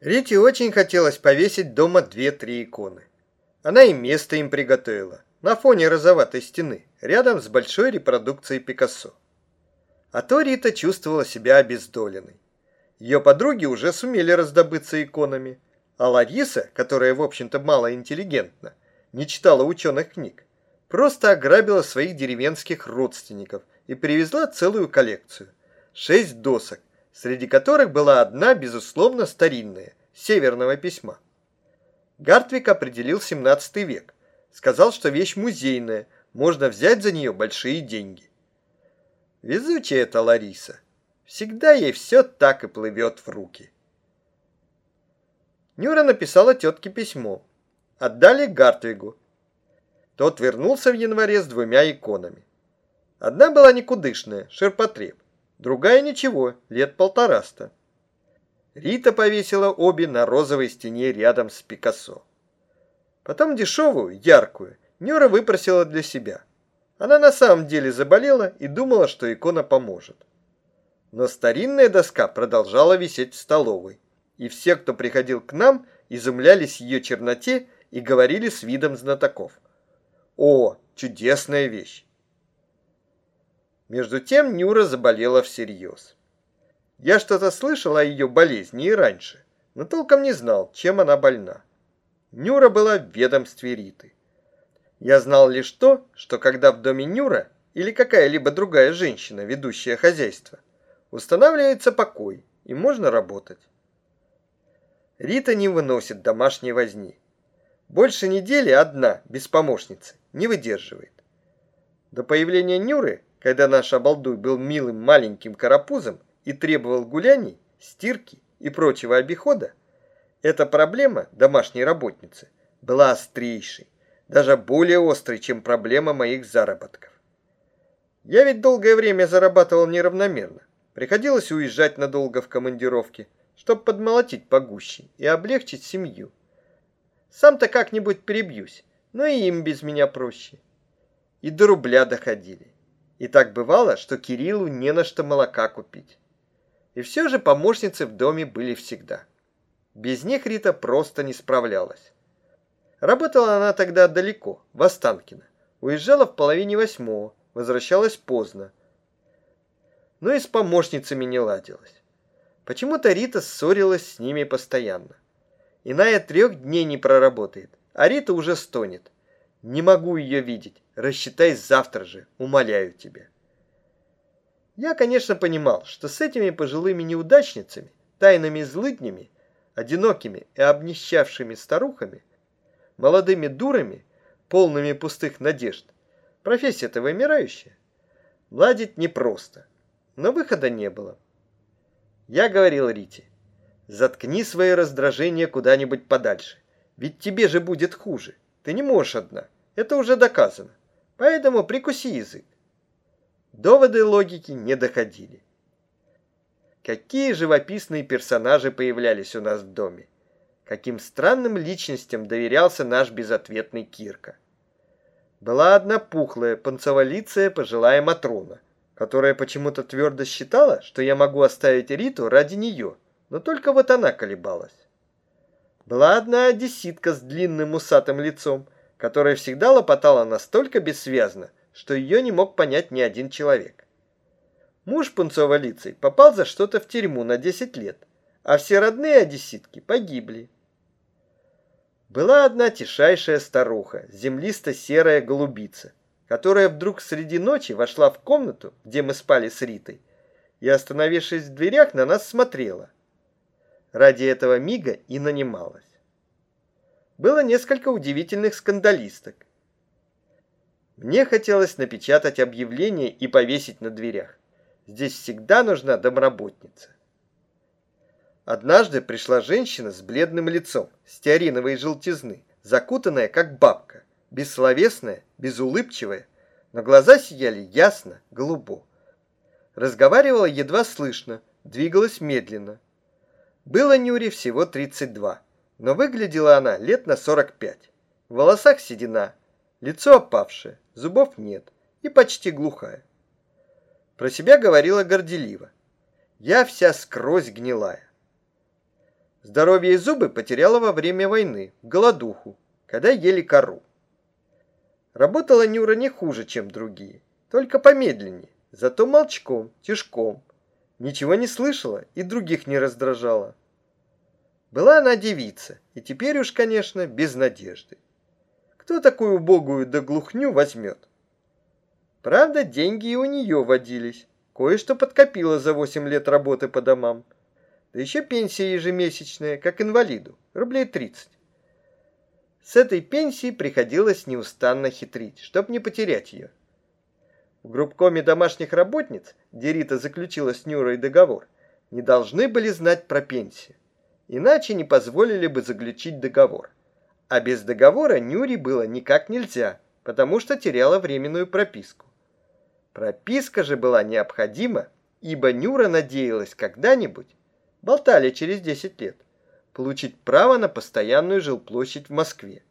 Рите очень хотелось повесить дома две-три иконы. Она и место им приготовила, на фоне розоватой стены, рядом с большой репродукцией Пикассо. А то Рита чувствовала себя обездоленной. Ее подруги уже сумели раздобыться иконами, а Лариса, которая, в общем-то, мало интеллигентна, не читала ученых книг, просто ограбила своих деревенских родственников и привезла целую коллекцию. Шесть досок, среди которых была одна, безусловно, старинная, северного письма. Гартвик определил 17 век, сказал, что вещь музейная, можно взять за нее большие деньги. Везучая это Лариса. Всегда ей все так и плывет в руки. Нюра написала тетке письмо. Отдали Гартвигу. Тот вернулся в январе с двумя иконами. Одна была никудышная, ширпотреб. Другая ничего, лет полтораста. Рита повесила обе на розовой стене рядом с Пикассо. Потом дешевую, яркую, Нюра выпросила для себя. Она на самом деле заболела и думала, что икона поможет. Но старинная доска продолжала висеть в столовой, и все, кто приходил к нам, изумлялись ее черноте и говорили с видом знатоков. «О, чудесная вещь! Между тем Нюра заболела всерьез. Я что-то слышал о ее болезни и раньше, но толком не знал, чем она больна. Нюра была в ведомстве Риты. Я знал лишь то, что когда в доме Нюра или какая-либо другая женщина, ведущая хозяйство, устанавливается покой и можно работать. Рита не выносит домашней возни. Больше недели одна, без помощницы, не выдерживает. До появления Нюры когда наш обалдуй был милым маленьким карапузом и требовал гуляний, стирки и прочего обихода, эта проблема домашней работницы была острейшей, даже более острой, чем проблема моих заработков. Я ведь долгое время зарабатывал неравномерно. Приходилось уезжать надолго в командировки, чтобы подмолотить погуще и облегчить семью. Сам-то как-нибудь перебьюсь, но и им без меня проще. И до рубля доходили. И так бывало, что Кириллу не на что молока купить. И все же помощницы в доме были всегда. Без них Рита просто не справлялась. Работала она тогда далеко, в Останкино. Уезжала в половине восьмого, возвращалась поздно. Но и с помощницами не ладилась. Почему-то Рита ссорилась с ними постоянно. Иная трех дней не проработает, а Рита уже стонет. Не могу ее видеть. Рассчитай завтра же, умоляю тебя. Я, конечно, понимал, что с этими пожилыми неудачницами, тайными злыднями, одинокими и обнищавшими старухами, молодыми дурами, полными пустых надежд, профессия-то вымирающая, ладить непросто, но выхода не было. Я говорил Рите, заткни свои раздражения куда-нибудь подальше, ведь тебе же будет хуже, ты не можешь одна, это уже доказано. Поэтому прикуси язык. Доводы логики не доходили. Какие живописные персонажи появлялись у нас в доме. Каким странным личностям доверялся наш безответный Кирка. Была одна пухлая, панцеволицая пожилая Матрона, которая почему-то твердо считала, что я могу оставить Риту ради нее, но только вот она колебалась. Была одна одесситка с длинным усатым лицом, которая всегда лопотала настолько бессвязно, что ее не мог понять ни один человек. Муж Пунцова-Лицей попал за что-то в тюрьму на 10 лет, а все родные одесситки погибли. Была одна тишайшая старуха, землисто-серая голубица, которая вдруг среди ночи вошла в комнату, где мы спали с Ритой, и, остановившись в дверях, на нас смотрела. Ради этого мига и нанималась было несколько удивительных скандалисток. Мне хотелось напечатать объявление и повесить на дверях. Здесь всегда нужна домработница. Однажды пришла женщина с бледным лицом, стеариновой желтизны, закутанная как бабка, бессловесная, безулыбчивая, но глаза сияли ясно, голубо. Разговаривала едва слышно, двигалась медленно. Было Нюре всего 32 но выглядела она лет на 45. В волосах седина, лицо опавшее, зубов нет и почти глухая. Про себя говорила горделиво. Я вся скрозь гнилая. Здоровье и зубы потеряла во время войны, голодуху, когда ели кору. Работала Нюра не хуже, чем другие, только помедленнее, зато молчком, тишком. Ничего не слышала и других не раздражала. Была она девица, и теперь уж, конечно, без надежды. Кто такую убогую да глухню возьмет? Правда, деньги и у нее водились. Кое-что подкопила за 8 лет работы по домам. Да еще пенсия ежемесячная, как инвалиду, рублей 30. С этой пенсией приходилось неустанно хитрить, чтоб не потерять ее. В группкоме домашних работниц, где Рита заключила с Нюрой договор, не должны были знать про пенсию. Иначе не позволили бы заключить договор. А без договора Нюре было никак нельзя, потому что теряла временную прописку. Прописка же была необходима, ибо Нюра надеялась когда-нибудь, болтали через 10 лет, получить право на постоянную жилплощадь в Москве.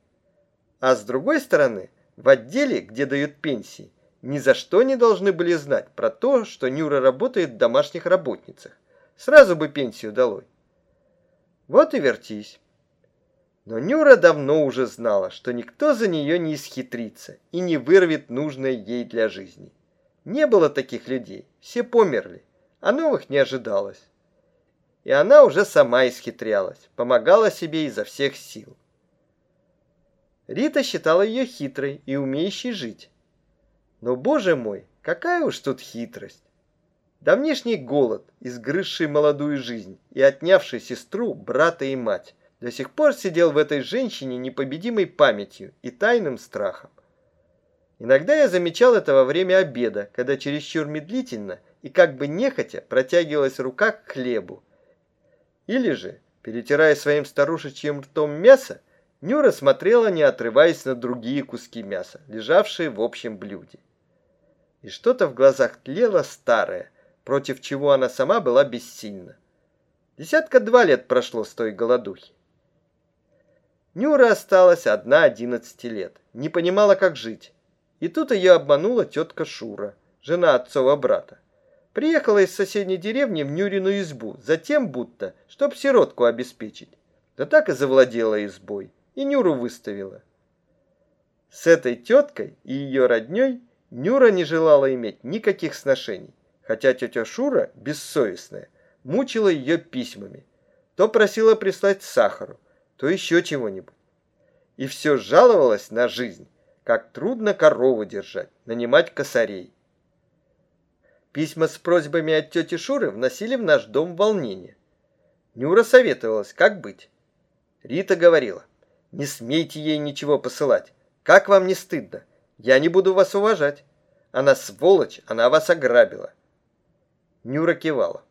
А с другой стороны, в отделе, где дают пенсии, ни за что не должны были знать про то, что Нюра работает в домашних работницах. Сразу бы пенсию долой. Вот и вертись. Но Нюра давно уже знала, что никто за нее не исхитрится и не вырвет нужное ей для жизни. Не было таких людей, все померли, а новых не ожидалось. И она уже сама исхитрялась, помогала себе изо всех сил. Рита считала ее хитрой и умеющей жить. Но, боже мой, какая уж тут хитрость. Давнишний голод, изгрызший молодую жизнь и отнявший сестру, брата и мать, до сих пор сидел в этой женщине непобедимой памятью и тайным страхом. Иногда я замечал это во время обеда, когда чересчур медлительно и как бы нехотя протягивалась рука к хлебу. Или же, перетирая своим старушечьим ртом мясо, Нюра смотрела, не отрываясь на другие куски мяса, лежавшие в общем блюде. И что-то в глазах тлело старое, против чего она сама была бессильна. Десятка два лет прошло с той голодухи. Нюра осталась одна одиннадцати лет, не понимала, как жить. И тут ее обманула тетка Шура, жена отцова брата. Приехала из соседней деревни в Нюрину избу, затем будто, чтоб сиротку обеспечить. Да так и завладела избой и Нюру выставила. С этой теткой и ее родней Нюра не желала иметь никаких сношений, хотя тетя Шура, бессовестная, мучила ее письмами. То просила прислать сахару, то еще чего-нибудь. И все жаловалась на жизнь, как трудно корову держать, нанимать косарей. Письма с просьбами от тети Шуры вносили в наш дом волнение. Нюра советовалась, как быть. Рита говорила, не смейте ей ничего посылать. Как вам не стыдно? Я не буду вас уважать. Она сволочь, она вас ограбила. Нюра кивала.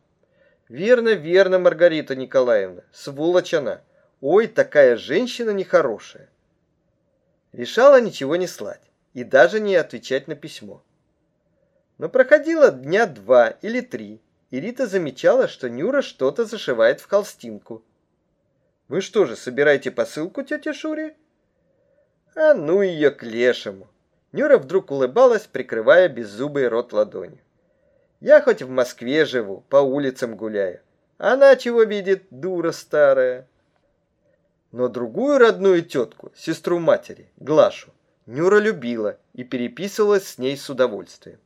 Верно, верно, Маргарита Николаевна. Сволочь она. Ой, такая женщина нехорошая. Решала ничего не слать и даже не отвечать на письмо. Но проходило дня два или три, и Рита замечала, что Нюра что-то зашивает в холстинку. Вы что же, собираете посылку тете Шуре? А ну ее к лешему. Нюра вдруг улыбалась, прикрывая беззубый рот ладонью. Я хоть в Москве живу, по улицам гуляю. Она чего видит, дура старая. Но другую родную тетку, сестру матери, Глашу, Нюра любила и переписывалась с ней с удовольствием.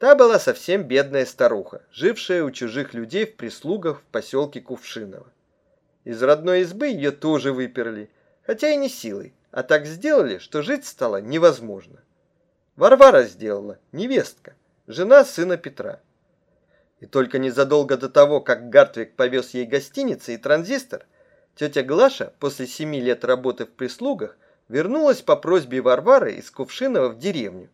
Та была совсем бедная старуха, жившая у чужих людей в прислугах в поселке Кувшиново. Из родной избы ее тоже выперли, хотя и не силой, а так сделали, что жить стало невозможно. Варвара сделала, невестка, жена сына Петра. И только незадолго до того, как Гартвик повез ей гостиницы и транзистор, тетя Глаша после семи лет работы в прислугах вернулась по просьбе Варвары из Кувшинова в деревню.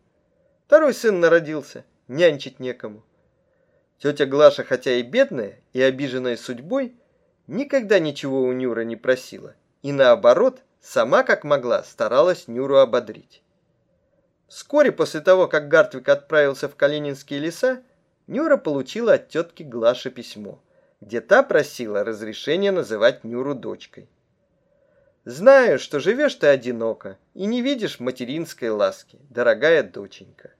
Второй сын народился, нянчить некому. Тетя Глаша, хотя и бедная, и обиженная судьбой, никогда ничего у Нюра не просила. И наоборот, сама как могла старалась Нюру ободрить. Вскоре после того, как Гартвик отправился в Калининские леса, Нюра получила от тетки Глаши письмо, где та просила разрешения называть Нюру дочкой. «Знаю, что живешь ты одиноко и не видишь материнской ласки, дорогая доченька.